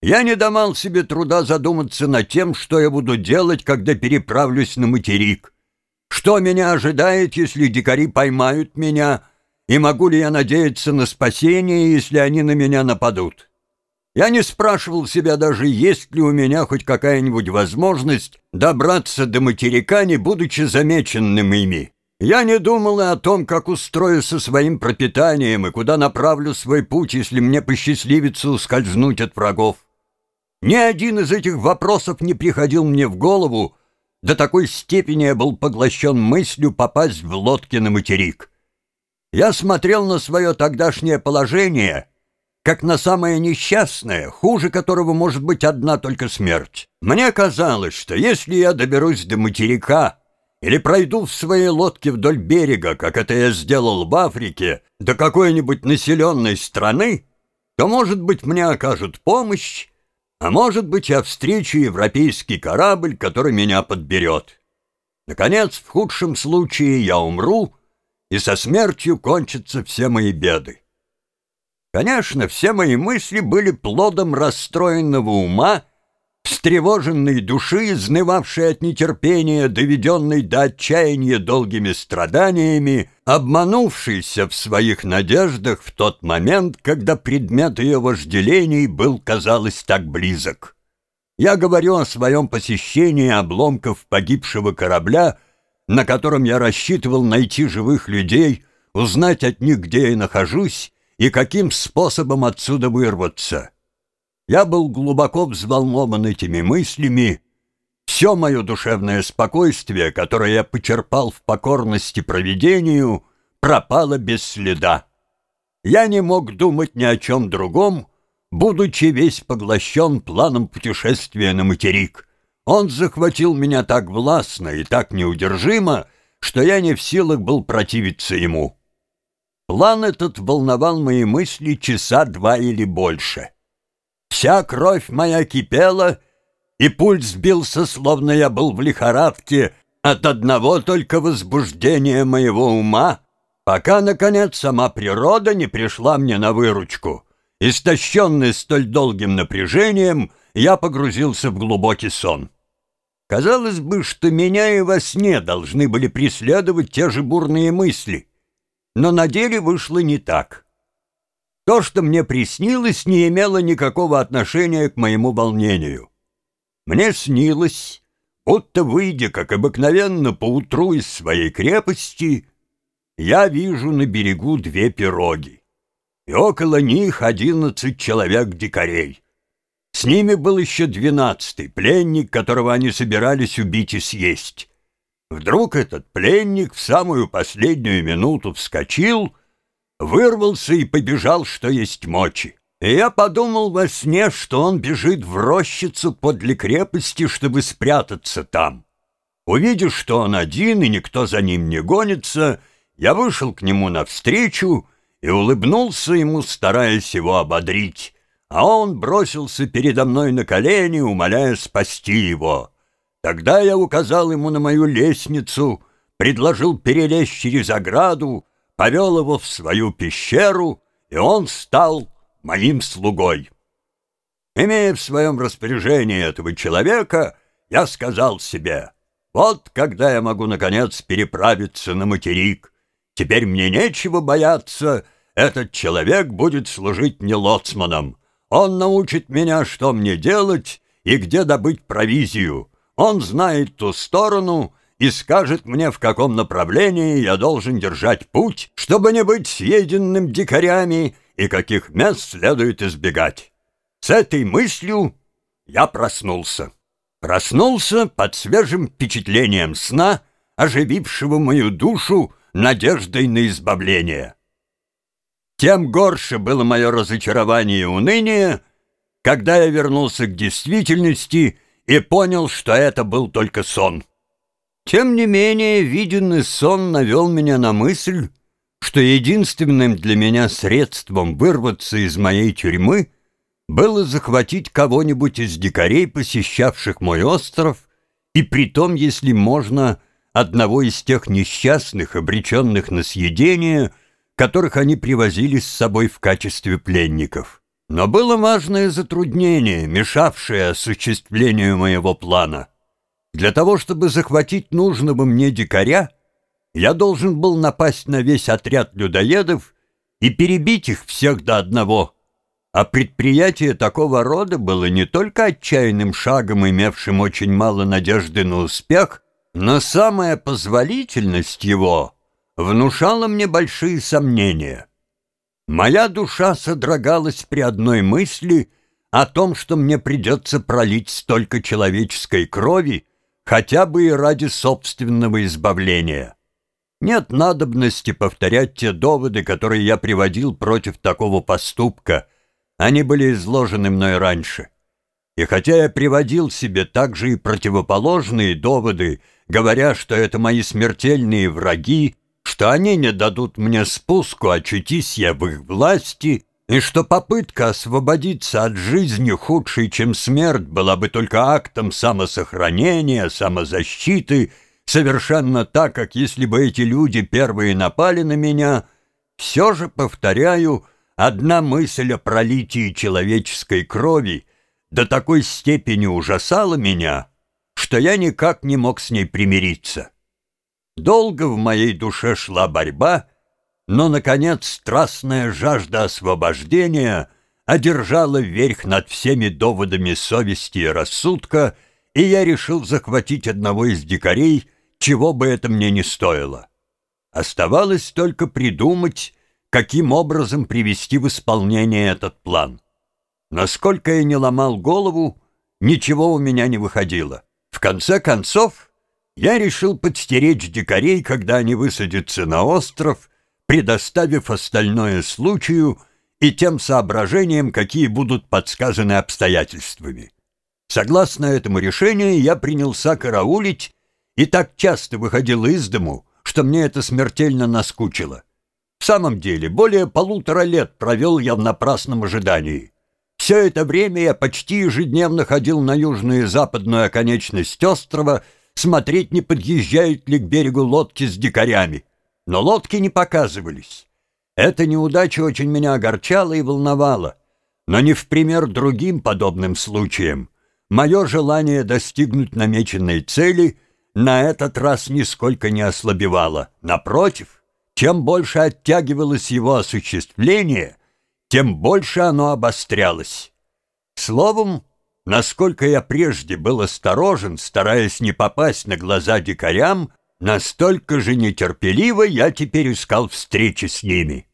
Я не давал себе труда задуматься над тем, что я буду делать, когда переправлюсь на материк. Что меня ожидает, если дикари поймают меня, и могу ли я надеяться на спасение, если они на меня нападут? Я не спрашивал себя даже, есть ли у меня хоть какая-нибудь возможность добраться до материка, не будучи замеченным ими. Я не думал и о том, как устрою со своим пропитанием и куда направлю свой путь, если мне посчастливится ускользнуть от врагов. Ни один из этих вопросов не приходил мне в голову, до такой степени я был поглощен мыслью попасть в лодки на материк. Я смотрел на свое тогдашнее положение, как на самое несчастное, хуже которого может быть одна только смерть. Мне казалось, что если я доберусь до материка или пройду в своей лодке вдоль берега, как это я сделал в Африке, до какой-нибудь населенной страны, то, может быть, мне окажут помощь, а может быть, я встречу европейский корабль, который меня подберет. Наконец, в худшем случае я умру, и со смертью кончатся все мои беды. Конечно, все мои мысли были плодом расстроенного ума встревоженной души, изнывавшей от нетерпения, доведенной до отчаяния долгими страданиями, обманувшейся в своих надеждах в тот момент, когда предмет ее вожделений был, казалось, так близок. Я говорю о своем посещении обломков погибшего корабля, на котором я рассчитывал найти живых людей, узнать от них, где я нахожусь и каким способом отсюда вырваться. Я был глубоко взволнован этими мыслями. Все мое душевное спокойствие, которое я почерпал в покорности провидению, пропало без следа. Я не мог думать ни о чем другом, будучи весь поглощен планом путешествия на материк. Он захватил меня так властно и так неудержимо, что я не в силах был противиться ему. План этот волновал мои мысли часа два или больше. Вся кровь моя кипела, и пульс бился, словно я был в лихорадке от одного только возбуждения моего ума, пока, наконец, сама природа не пришла мне на выручку. Истощенный столь долгим напряжением, я погрузился в глубокий сон. Казалось бы, что меня и во сне должны были преследовать те же бурные мысли, но на деле вышло не так. То, что мне приснилось, не имело никакого отношения к моему волнению. Мне снилось, будто выйдя, как обыкновенно, поутру из своей крепости, я вижу на берегу две пироги, и около них одиннадцать человек-дикарей. С ними был еще двенадцатый пленник, которого они собирались убить и съесть. Вдруг этот пленник в самую последнюю минуту вскочил — вырвался и побежал, что есть мочи. И я подумал во сне, что он бежит в рощицу подле крепости, чтобы спрятаться там. Увидев, что он один и никто за ним не гонится, я вышел к нему навстречу и улыбнулся ему, стараясь его ободрить, а он бросился передо мной на колени, умоляя спасти его. Тогда я указал ему на мою лестницу, предложил перелезть через ограду, повел его в свою пещеру, и он стал моим слугой. Имея в своем распоряжении этого человека, я сказал себе, вот когда я могу, наконец, переправиться на материк. Теперь мне нечего бояться, этот человек будет служить мне лоцманом. Он научит меня, что мне делать и где добыть провизию. Он знает ту сторону, и скажет мне, в каком направлении я должен держать путь, чтобы не быть съеденным дикарями и каких мест следует избегать. С этой мыслью я проснулся. Проснулся под свежим впечатлением сна, оживившего мою душу надеждой на избавление. Тем горше было мое разочарование и уныние, когда я вернулся к действительности и понял, что это был только сон. Тем не менее, виденный сон навел меня на мысль, что единственным для меня средством вырваться из моей тюрьмы было захватить кого-нибудь из дикарей, посещавших мой остров, и притом, если можно, одного из тех несчастных, обреченных на съедение, которых они привозили с собой в качестве пленников. Но было важное затруднение, мешавшее осуществлению моего плана. Для того, чтобы захватить нужного мне дикаря, я должен был напасть на весь отряд людоедов и перебить их всех до одного. А предприятие такого рода было не только отчаянным шагом, имевшим очень мало надежды на успех, но самая позволительность его внушала мне большие сомнения. Моя душа содрогалась при одной мысли о том, что мне придется пролить столько человеческой крови, хотя бы и ради собственного избавления. Нет надобности повторять те доводы, которые я приводил против такого поступка. Они были изложены мной раньше. И хотя я приводил себе также и противоположные доводы, говоря, что это мои смертельные враги, что они не дадут мне спуску, очутись я в их власти, и что попытка освободиться от жизни худшей, чем смерть, была бы только актом самосохранения, самозащиты, совершенно так, как если бы эти люди первые напали на меня, все же, повторяю, одна мысль о пролитии человеческой крови до такой степени ужасала меня, что я никак не мог с ней примириться. Долго в моей душе шла борьба, но, наконец, страстная жажда освобождения одержала верх над всеми доводами совести и рассудка, и я решил захватить одного из дикарей, чего бы это мне не стоило. Оставалось только придумать, каким образом привести в исполнение этот план. Насколько я не ломал голову, ничего у меня не выходило. В конце концов, я решил подстеречь дикарей, когда они высадятся на остров, предоставив остальное случаю и тем соображениям, какие будут подсказаны обстоятельствами. Согласно этому решению, я принялся караулить и так часто выходил из дому, что мне это смертельно наскучило. В самом деле, более полутора лет провел я в напрасном ожидании. Все это время я почти ежедневно ходил на южную и западную оконечность острова — смотреть, не подъезжают ли к берегу лодки с дикарями. Но лодки не показывались. Эта неудача очень меня огорчала и волновала. Но не в пример другим подобным случаям. Мое желание достигнуть намеченной цели на этот раз нисколько не ослабевало. Напротив, чем больше оттягивалось его осуществление, тем больше оно обострялось. Словом, Насколько я прежде был осторожен, стараясь не попасть на глаза дикарям, настолько же нетерпеливо я теперь искал встречи с ними.